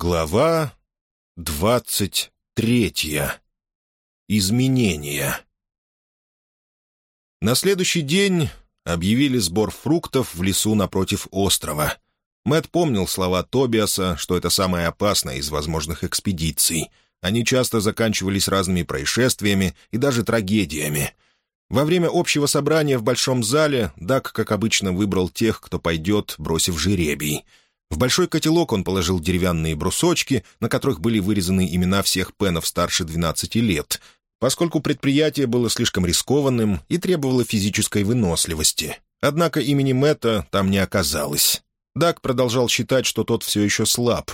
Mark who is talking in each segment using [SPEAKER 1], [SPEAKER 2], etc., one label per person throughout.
[SPEAKER 1] Глава двадцать третья. Изменения. На следующий день объявили сбор фруктов в лесу напротив острова. Мэт помнил слова Тобиаса, что это самая опасная из возможных экспедиций. Они часто заканчивались разными происшествиями и даже трагедиями. Во время общего собрания в большом зале Дак, как обычно, выбрал тех, кто пойдет, бросив жеребий — в большой котелок он положил деревянные брусочки, на которых были вырезаны имена всех пенов старше 12 лет, поскольку предприятие было слишком рискованным и требовало физической выносливости. Однако имени Мэтта там не оказалось. Дак продолжал считать, что тот все еще слаб.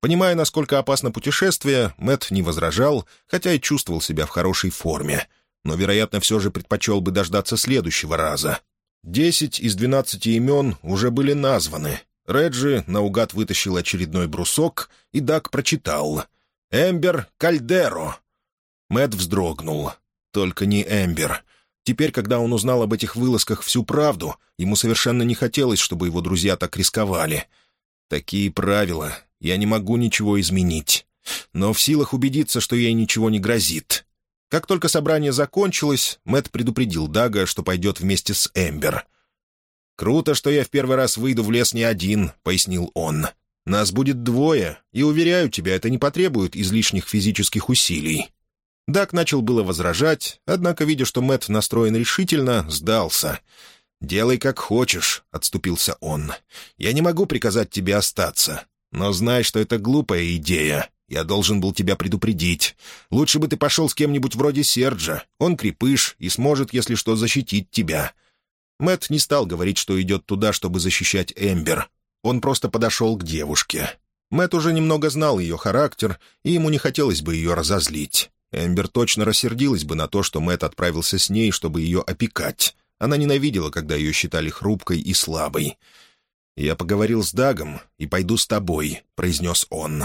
[SPEAKER 1] Понимая, насколько опасно путешествие, Мэтт не возражал, хотя и чувствовал себя в хорошей форме. Но, вероятно, все же предпочел бы дождаться следующего раза. Десять из двенадцати имен уже были названы, Реджи наугад вытащил очередной брусок, и Дак прочитал. «Эмбер Кальдеро». Мэт вздрогнул. Только не Эмбер. Теперь, когда он узнал об этих вылазках всю правду, ему совершенно не хотелось, чтобы его друзья так рисковали. Такие правила. Я не могу ничего изменить. Но в силах убедиться, что ей ничего не грозит. Как только собрание закончилось, Мэт предупредил Дага, что пойдет вместе с Эмбер — «Круто, что я в первый раз выйду в лес не один», — пояснил он. «Нас будет двое, и, уверяю тебя, это не потребует излишних физических усилий». Дак начал было возражать, однако, видя, что Мэт настроен решительно, сдался. «Делай как хочешь», — отступился он. «Я не могу приказать тебе остаться, но знай, что это глупая идея. Я должен был тебя предупредить. Лучше бы ты пошел с кем-нибудь вроде Серджа. Он крепыш и сможет, если что, защитить тебя. Мэт не стал говорить, что идет туда, чтобы защищать Эмбер. Он просто подошел к девушке. Мэт уже немного знал ее характер, и ему не хотелось бы ее разозлить. Эмбер точно рассердилась бы на то, что Мэт отправился с ней, чтобы ее опекать. Она ненавидела, когда ее считали хрупкой и слабой. «Я поговорил с Дагом и пойду с тобой», — произнес он.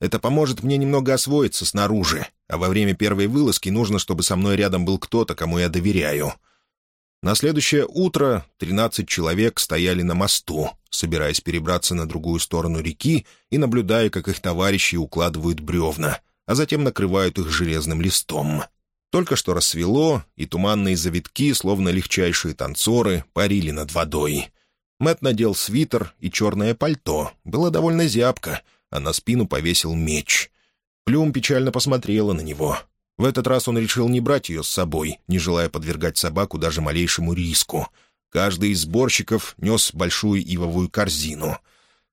[SPEAKER 1] «Это поможет мне немного освоиться снаружи, а во время первой вылазки нужно, чтобы со мной рядом был кто-то, кому я доверяю. На следующее утро тринадцать человек стояли на мосту, собираясь перебраться на другую сторону реки и наблюдая, как их товарищи укладывают бревна, а затем накрывают их железным листом. Только что рассвело, и туманные завитки, словно легчайшие танцоры, парили над водой. Мэт надел свитер и черное пальто. Было довольно зябко, а на спину повесил меч. Плюм печально посмотрела на него. В этот раз он решил не брать ее с собой, не желая подвергать собаку даже малейшему риску. Каждый из сборщиков нес большую ивовую корзину.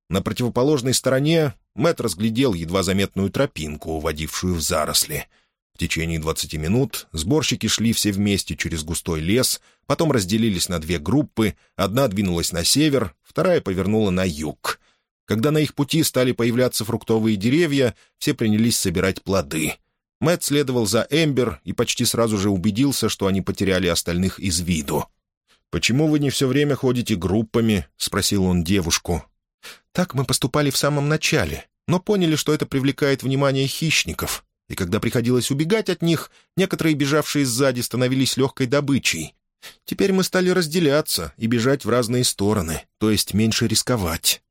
[SPEAKER 1] На противоположной стороне Мэт разглядел едва заметную тропинку, уводившую в заросли. В течение двадцати минут сборщики шли все вместе через густой лес, потом разделились на две группы, одна двинулась на север, вторая повернула на юг. Когда на их пути стали появляться фруктовые деревья, все принялись собирать плоды — Мэт следовал за Эмбер и почти сразу же убедился, что они потеряли остальных из виду. «Почему вы не все время ходите группами?» — спросил он девушку. «Так мы поступали в самом начале, но поняли, что это привлекает внимание хищников. И когда приходилось убегать от них, некоторые бежавшие сзади становились легкой добычей. Теперь мы стали разделяться и бежать в разные стороны, то есть меньше рисковать.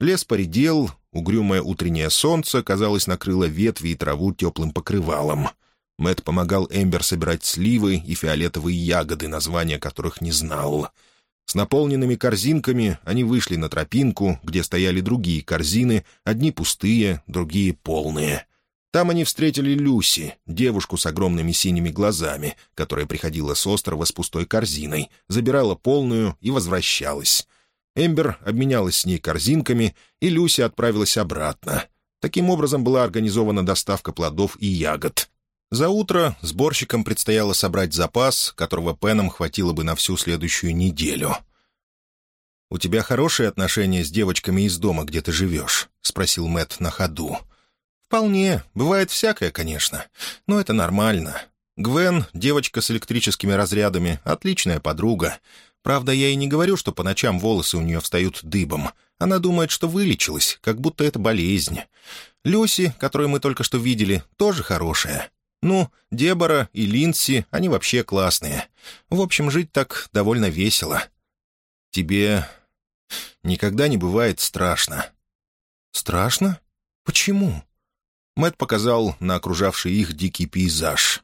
[SPEAKER 1] Лес поредел, угрюмое утреннее солнце, казалось, накрыло ветви и траву теплым покрывалом. Мэт помогал Эмбер собирать сливы и фиолетовые ягоды, названия которых не знал. С наполненными корзинками они вышли на тропинку, где стояли другие корзины, одни пустые, другие полные. Там они встретили Люси, девушку с огромными синими глазами, которая приходила с острова с пустой корзиной, забирала полную и возвращалась. Эмбер обменялась с ней корзинками, и Люси отправилась обратно. Таким образом была организована доставка плодов и ягод. За утро сборщикам предстояло собрать запас, которого Пенам хватило бы на всю следующую неделю. «У тебя хорошие отношения с девочками из дома, где ты живешь?» — спросил Мэт на ходу. «Вполне. Бывает всякое, конечно. Но это нормально. Гвен, девочка с электрическими разрядами, отличная подруга. Правда, я и не говорю, что по ночам волосы у нее встают дыбом. Она думает, что вылечилась, как будто это болезнь. Люси, которую мы только что видели, тоже хорошая. Ну, Дебора и Линси, они вообще классные. В общем, жить так довольно весело. Тебе никогда не бывает страшно. Страшно? «Почему?» Мэт показал на окружавший их дикий пейзаж.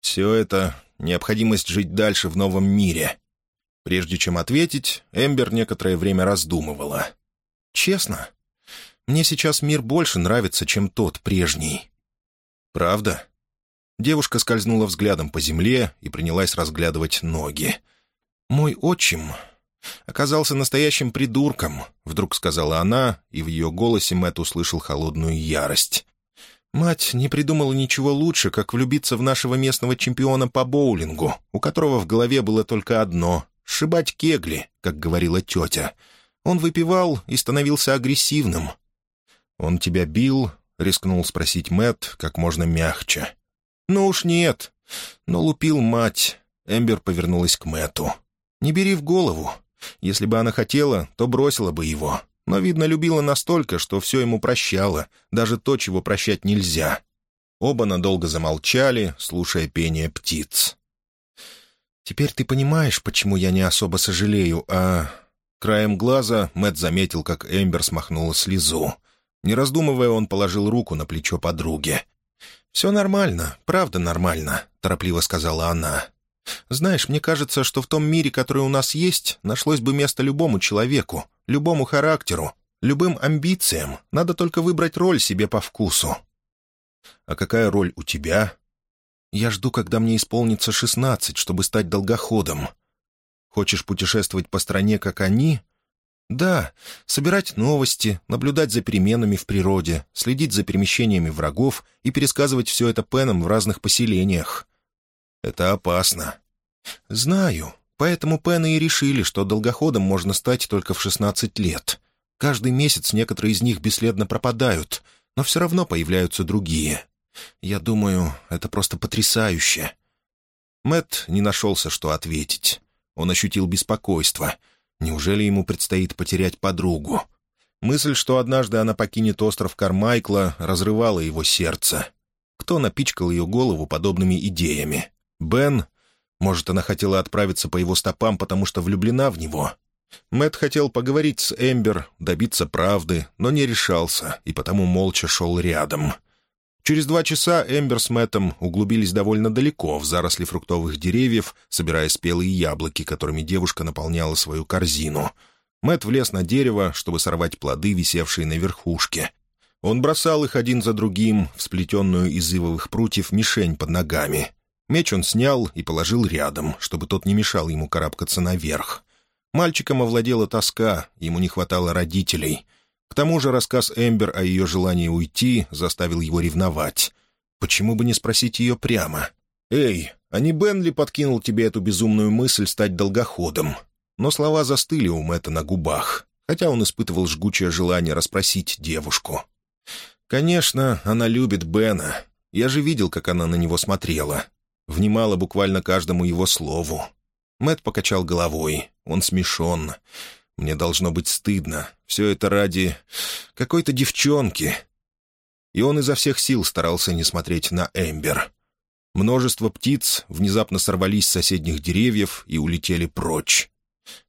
[SPEAKER 1] «Все это — необходимость жить дальше в новом мире». Прежде чем ответить, Эмбер некоторое время раздумывала. «Честно, мне сейчас мир больше нравится, чем тот прежний». «Правда?» Девушка скользнула взглядом по земле и принялась разглядывать ноги. «Мой отчим оказался настоящим придурком», — вдруг сказала она, и в ее голосе Мэтт услышал холодную ярость. «Мать не придумала ничего лучше, как влюбиться в нашего местного чемпиона по боулингу, у которого в голове было только одно — сшибать кегли, как говорила тетя. Он выпивал и становился агрессивным». «Он тебя бил?» — рискнул спросить Мэтт как можно мягче. «Ну уж нет. Но лупил мать». Эмбер повернулась к Мэтту. «Не бери в голову. Если бы она хотела, то бросила бы его. Но, видно, любила настолько, что все ему прощала, даже то, чего прощать нельзя». Оба надолго замолчали, слушая пение птиц. «Теперь ты понимаешь, почему я не особо сожалею, а...» Краем глаза Мэт заметил, как Эмбер смахнула слезу. Не раздумывая, он положил руку на плечо подруги. «Все нормально, правда нормально», — торопливо сказала она. «Знаешь, мне кажется, что в том мире, который у нас есть, нашлось бы место любому человеку, любому характеру, любым амбициям. Надо только выбрать роль себе по вкусу». «А какая роль у тебя?» «Я жду, когда мне исполнится шестнадцать, чтобы стать долгоходом». «Хочешь путешествовать по стране, как они?» «Да, собирать новости, наблюдать за переменами в природе, следить за перемещениями врагов и пересказывать все это Пенам в разных поселениях. Это опасно». «Знаю. Поэтому Пены и решили, что долгоходом можно стать только в 16 лет. Каждый месяц некоторые из них бесследно пропадают, но все равно появляются другие. Я думаю, это просто потрясающе». Мэт не нашелся, что ответить. Он ощутил беспокойство. Неужели ему предстоит потерять подругу? Мысль, что однажды она покинет остров Кармайкла, разрывала его сердце. Кто напичкал ее голову подобными идеями? Бен? Может, она хотела отправиться по его стопам, потому что влюблена в него? Мэт хотел поговорить с Эмбер, добиться правды, но не решался, и потому молча шел рядом — Через два часа Эмбер с Мэттом углубились довольно далеко в заросли фруктовых деревьев, собирая спелые яблоки, которыми девушка наполняла свою корзину. Мэтт влез на дерево, чтобы сорвать плоды, висевшие на верхушке. Он бросал их один за другим в сплетенную из ивовых прутьев мишень под ногами. Меч он снял и положил рядом, чтобы тот не мешал ему карабкаться наверх. Мальчиком овладела тоска, ему не хватало родителей — к тому же рассказ Эмбер о ее желании уйти заставил его ревновать. Почему бы не спросить ее прямо? «Эй, а не Бенли подкинул тебе эту безумную мысль стать долгоходом?» Но слова застыли у Мэтта на губах, хотя он испытывал жгучее желание расспросить девушку. «Конечно, она любит Бена. Я же видел, как она на него смотрела. Внимала буквально каждому его слову». Мэт покачал головой. Он смешон. Мне должно быть стыдно. Все это ради какой-то девчонки. И он изо всех сил старался не смотреть на Эмбер. Множество птиц внезапно сорвались с соседних деревьев и улетели прочь.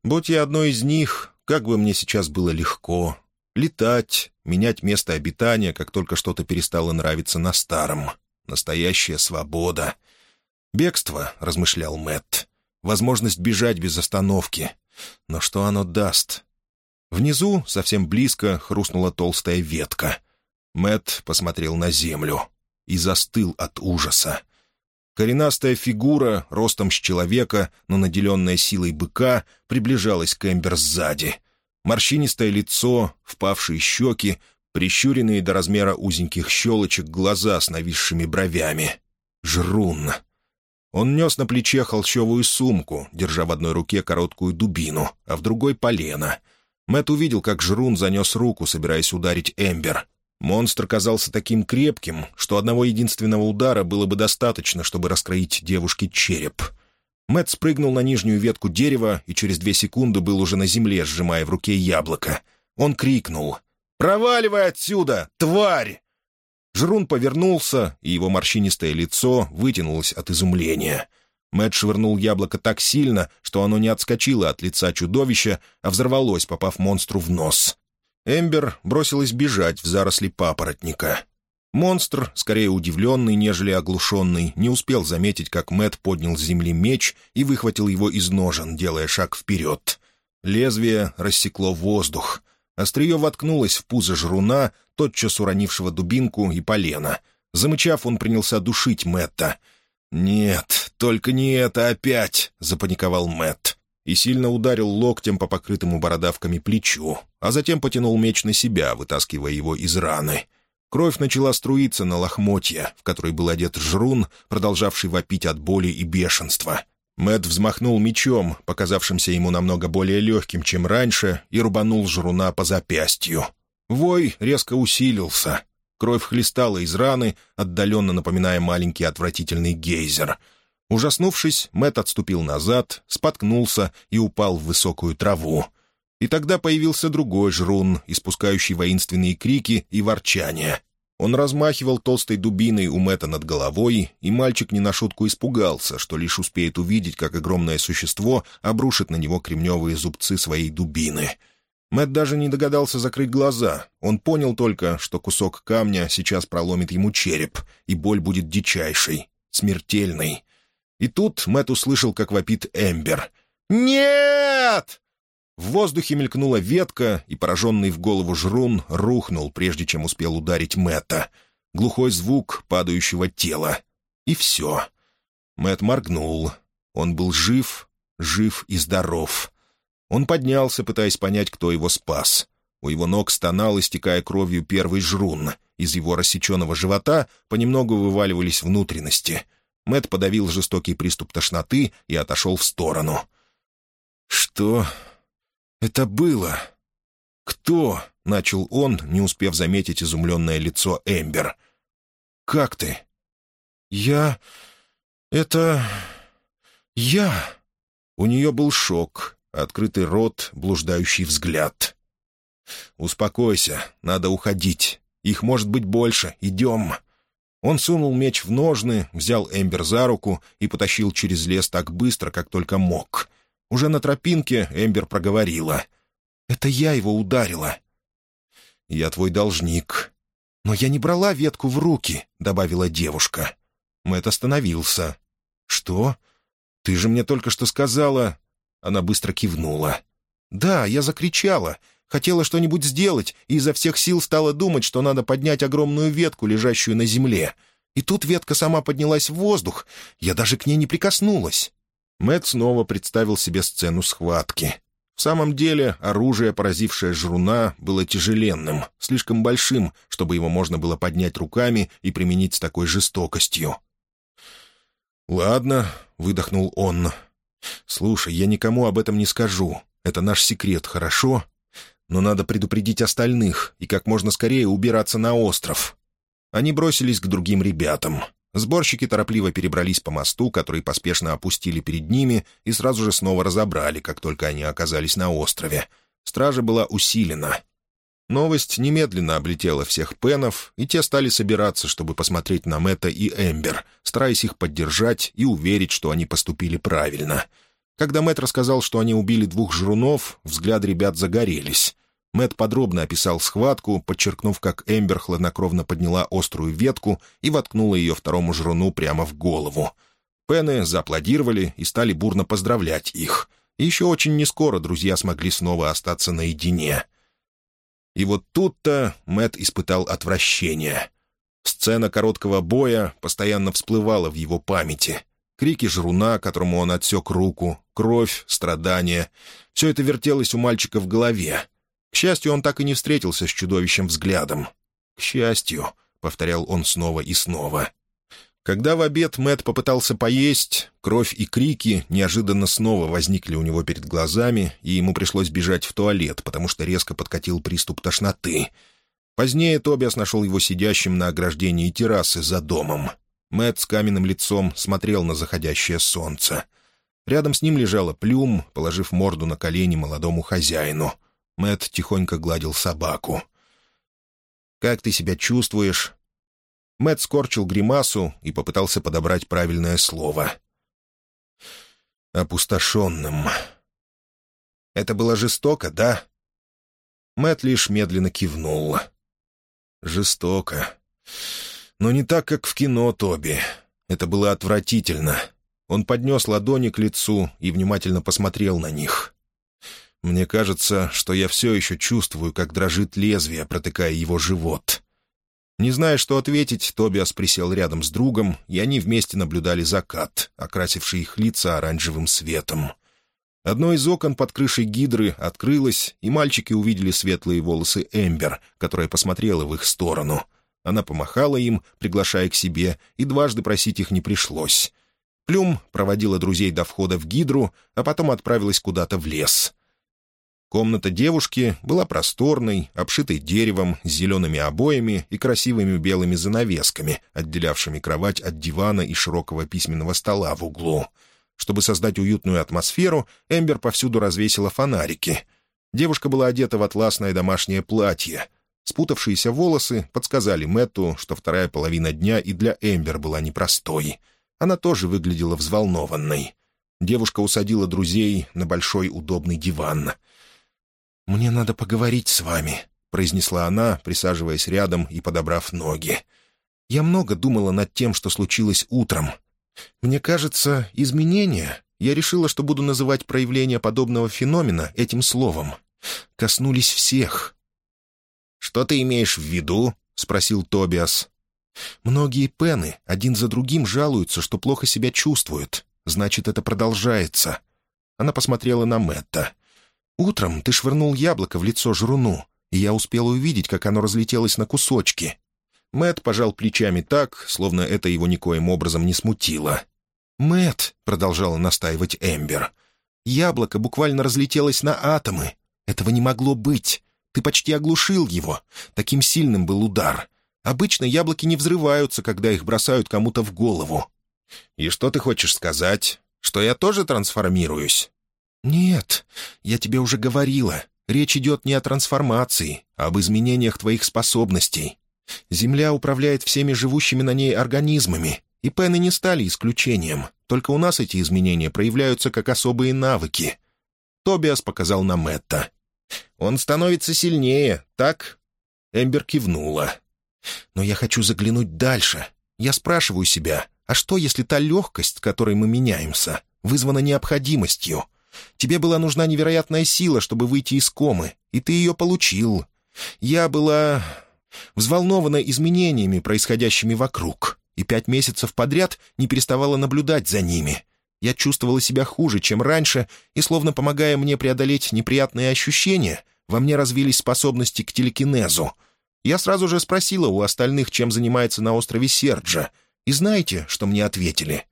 [SPEAKER 1] Будь я одной из них, как бы мне сейчас было легко. Летать, менять место обитания, как только что-то перестало нравиться на старом. Настоящая свобода. «Бегство», — размышлял Мэтт. «Возможность бежать без остановки, но что оно даст? Внизу, совсем близко, хрустнула толстая ветка. Мэт посмотрел на землю и застыл от ужаса. Коренастая фигура, ростом с человека, но наделенная силой быка, приближалась к Эмбер сзади. Морщинистое лицо, впавшие щеки, прищуренные до размера узеньких щелочек глаза с нависшими бровями. Жрун. Он нес на плече холщовую сумку, держа в одной руке короткую дубину, а в другой — полено. Мэт увидел, как Жрун занес руку, собираясь ударить Эмбер. Монстр казался таким крепким, что одного единственного удара было бы достаточно, чтобы раскроить девушке череп. Мэт спрыгнул на нижнюю ветку дерева и через две секунды был уже на земле, сжимая в руке яблоко. Он крикнул «Проваливай отсюда, тварь!» Жрун повернулся, и его морщинистое лицо вытянулось от изумления. Мэтт швырнул яблоко так сильно, что оно не отскочило от лица чудовища, а взорвалось, попав монстру в нос. Эмбер бросилась бежать в заросли папоротника. Монстр, скорее удивленный, нежели оглушенный, не успел заметить, как Мэт поднял с земли меч и выхватил его из ножен, делая шаг вперед. Лезвие рассекло воздух. Острие воткнулось в пузо жруна, тотчас уронившего дубинку и полено. Замычав, он принялся душить Мэтта. «Нет, только не это опять!» — запаниковал Мэтт и сильно ударил локтем по покрытому бородавками плечу, а затем потянул меч на себя, вытаскивая его из раны. Кровь начала струиться на лохмотья, в который был одет жрун, продолжавший вопить от боли и бешенства. Мэт взмахнул мечом, показавшимся ему намного более легким, чем раньше, и рубанул жруна по запястью. Вой резко усилился. Кровь хлестала из раны, отдаленно напоминая маленький отвратительный гейзер — Ужаснувшись, Мэт отступил назад, споткнулся и упал в высокую траву. И тогда появился другой жрун, испускающий воинственные крики и ворчания. Он размахивал толстой дубиной у Мэтта над головой, и мальчик не на шутку испугался, что лишь успеет увидеть, как огромное существо обрушит на него кремневые зубцы своей дубины. Мэт даже не догадался закрыть глаза. Он понял только, что кусок камня сейчас проломит ему череп, и боль будет дичайшей, смертельной. И тут Мэт услышал, как вопит Эмбер. «Нет!» В воздухе мелькнула ветка, и пораженный в голову жрун рухнул, прежде чем успел ударить Мэтта. Глухой звук падающего тела. И все. Мэт моргнул. Он был жив, жив и здоров. Он поднялся, пытаясь понять, кто его спас. У его ног стонал, истекая кровью первый жрун. Из его рассеченного живота понемногу вываливались внутренности — Мэт подавил жестокий приступ тошноты и отошел в сторону. «Что это было? Кто?» — начал он, не успев заметить изумленное лицо Эмбер. «Как ты?» «Я... это... я...» У нее был шок, открытый рот, блуждающий взгляд. «Успокойся, надо уходить. Их может быть больше. Идем». Он сунул меч в ножны, взял Эмбер за руку и потащил через лес так быстро, как только мог. Уже на тропинке Эмбер проговорила. «Это я его ударила». «Я твой должник». «Но я не брала ветку в руки», — добавила девушка. Мэтт остановился. «Что? Ты же мне только что сказала...» Она быстро кивнула. «Да, я закричала. Хотела что-нибудь сделать и изо всех сил стала думать, что надо поднять огромную ветку, лежащую на земле. И тут ветка сама поднялась в воздух. Я даже к ней не прикоснулась. Мэт снова представил себе сцену схватки. В самом деле, оружие, поразившее жруна, было тяжеленным, слишком большим, чтобы его можно было поднять руками и применить с такой жестокостью. «Ладно», — выдохнул он. «Слушай, я никому об этом не скажу. Это наш секрет, хорошо? но надо предупредить остальных и как можно скорее убираться на остров. Они бросились к другим ребятам. Сборщики торопливо перебрались по мосту, который поспешно опустили перед ними, и сразу же снова разобрали, как только они оказались на острове. Стража была усилена. Новость немедленно облетела всех пенов, и те стали собираться, чтобы посмотреть на Мэтта и Эмбер, стараясь их поддержать и уверить, что они поступили правильно. Когда Мэтт рассказал, что они убили двух жрунов, взгляд ребят загорелись. Мэт подробно описал схватку, подчеркнув, как Эмбер хладнокровно подняла острую ветку и воткнула ее второму жруну прямо в голову. Пены зааплодировали и стали бурно поздравлять их. И еще очень нескоро друзья смогли снова остаться наедине. И вот тут-то Мэт испытал отвращение. Сцена короткого боя постоянно всплывала в его памяти. Крики жруна, которому он отсек руку, кровь, страдания — все это вертелось у мальчика в голове — к счастью, он так и не встретился с чудовищем взглядом. «К счастью», — повторял он снова и снова. Когда в обед Мэт попытался поесть, кровь и крики неожиданно снова возникли у него перед глазами, и ему пришлось бежать в туалет, потому что резко подкатил приступ тошноты. Позднее Тобиас нашел его сидящим на ограждении террасы за домом. Мэт с каменным лицом смотрел на заходящее солнце. Рядом с ним лежала Плюм, положив морду на колени молодому хозяину — Мэт тихонько гладил собаку. «Как ты себя чувствуешь?» Мэт скорчил гримасу и попытался подобрать правильное слово. «Опустошенным». «Это было жестоко, да?» Мэт лишь медленно кивнул. «Жестоко. Но не так, как в кино, Тоби. Это было отвратительно. Он поднес ладони к лицу и внимательно посмотрел на них. Мне кажется, что я все еще чувствую, как дрожит лезвие, протыкая его живот. Не зная, что ответить, Тобиас присел рядом с другом, и они вместе наблюдали закат, окрасивший их лица оранжевым светом. Одно из окон под крышей гидры открылось, и мальчики увидели светлые волосы Эмбер, которая посмотрела в их сторону. Она помахала им, приглашая к себе, и дважды просить их не пришлось. Плюм проводила друзей до входа в гидру, а потом отправилась куда-то в лес. Комната девушки была просторной, обшитой деревом, зелеными обоями и красивыми белыми занавесками, отделявшими кровать от дивана и широкого письменного стола в углу. Чтобы создать уютную атмосферу, Эмбер повсюду развесила фонарики. Девушка была одета в атласное домашнее платье. Спутавшиеся волосы подсказали Мэтту, что вторая половина дня и для Эмбер была непростой. Она тоже выглядела взволнованной. Девушка усадила друзей на большой удобный диван — «Мне надо поговорить с вами», — произнесла она, присаживаясь рядом и подобрав ноги. «Я много думала над тем, что случилось утром. Мне кажется, изменения, я решила, что буду называть проявление подобного феномена этим словом, коснулись всех». «Что ты имеешь в виду?» — спросил Тобиас. «Многие пены один за другим жалуются, что плохо себя чувствуют. Значит, это продолжается». Она посмотрела на Мэтта. Утром ты швырнул яблоко в лицо жруну, и я успел увидеть, как оно разлетелось на кусочки. Мэт пожал плечами так, словно это его никоим образом не смутило. Мэт, продолжала настаивать Эмбер, — «яблоко буквально разлетелось на атомы. Этого не могло быть. Ты почти оглушил его. Таким сильным был удар. Обычно яблоки не взрываются, когда их бросают кому-то в голову». «И что ты хочешь сказать? Что я тоже трансформируюсь?» «Нет, я тебе уже говорила. Речь идет не о трансформации, а об изменениях твоих способностей. Земля управляет всеми живущими на ней организмами, и пены не стали исключением. Только у нас эти изменения проявляются как особые навыки». Тобиас показал на Мэтта. «Он становится сильнее, так?» Эмбер кивнула. «Но я хочу заглянуть дальше. Я спрашиваю себя, а что, если та легкость, которой мы меняемся, вызвана необходимостью?» Тебе была нужна невероятная сила, чтобы выйти из комы, и ты ее получил. Я была взволнована изменениями, происходящими вокруг, и пять месяцев подряд не переставала наблюдать за ними. Я чувствовала себя хуже, чем раньше, и, словно помогая мне преодолеть неприятные ощущения, во мне развились способности к телекинезу. Я сразу же спросила у остальных, чем занимается на острове Серджа, и знаете, что мне ответили?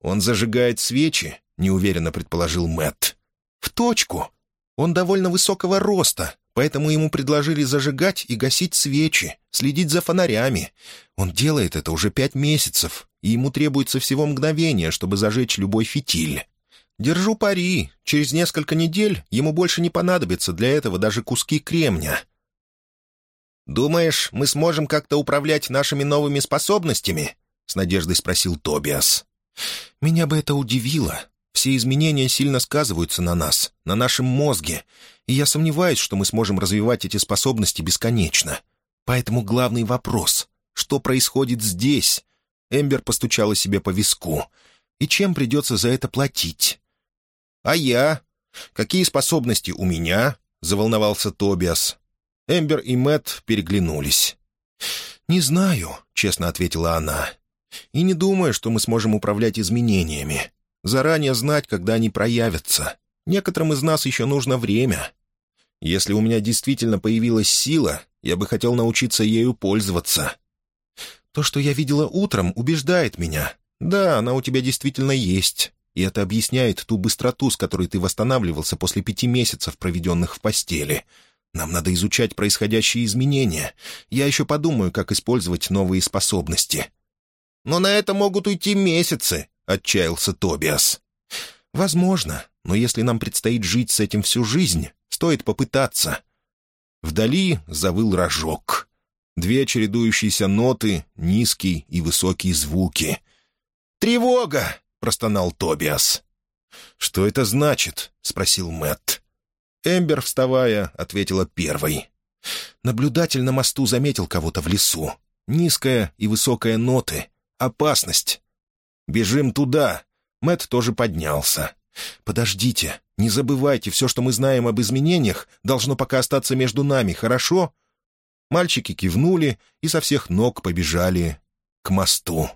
[SPEAKER 1] «Он зажигает свечи неуверенно предположил Мэтт. «В точку. Он довольно высокого роста, поэтому ему предложили зажигать и гасить свечи, следить за фонарями. Он делает это уже пять месяцев, и ему требуется всего мгновение, чтобы зажечь любой фитиль. Держу пари, через несколько недель ему больше не понадобится для этого даже куски кремня». «Думаешь, мы сможем как-то управлять нашими новыми способностями?» — с надеждой спросил Тобиас. «Меня бы это удивило. Все изменения сильно сказываются на нас, на нашем мозге, и я сомневаюсь, что мы сможем развивать эти способности бесконечно. Поэтому главный вопрос — что происходит здесь? Эмбер постучала себе по виску. И чем придется за это платить? «А я? Какие способности у меня?» — заволновался Тобиас. Эмбер и Мэт переглянулись. «Не знаю», — честно ответила она. «И не думаю, что мы сможем управлять изменениями. Заранее знать, когда они проявятся. Некоторым из нас еще нужно время. Если у меня действительно появилась сила, я бы хотел научиться ею пользоваться. То, что я видела утром, убеждает меня. Да, она у тебя действительно есть. И это объясняет ту быстроту, с которой ты восстанавливался после пяти месяцев, проведенных в постели. Нам надо изучать происходящие изменения. Я еще подумаю, как использовать новые способности. Но на это могут уйти месяцы, отчаялся Тобиас. «Возможно, но если нам предстоит жить с этим всю жизнь, стоит попытаться». Вдали завыл рожок. Две чередующиеся ноты, низкий и высокий звуки. «Тревога!» — простонал Тобиас. «Что это значит?» — спросил Мэтт. Эмбер, вставая, ответила первой. Наблюдатель на мосту заметил кого-то в лесу. Низкая и высокая ноты. Опасность. «Бежим туда!» Мэт тоже поднялся. «Подождите, не забывайте, все, что мы знаем об изменениях, должно пока остаться между нами, хорошо?» Мальчики кивнули и со всех ног побежали к мосту.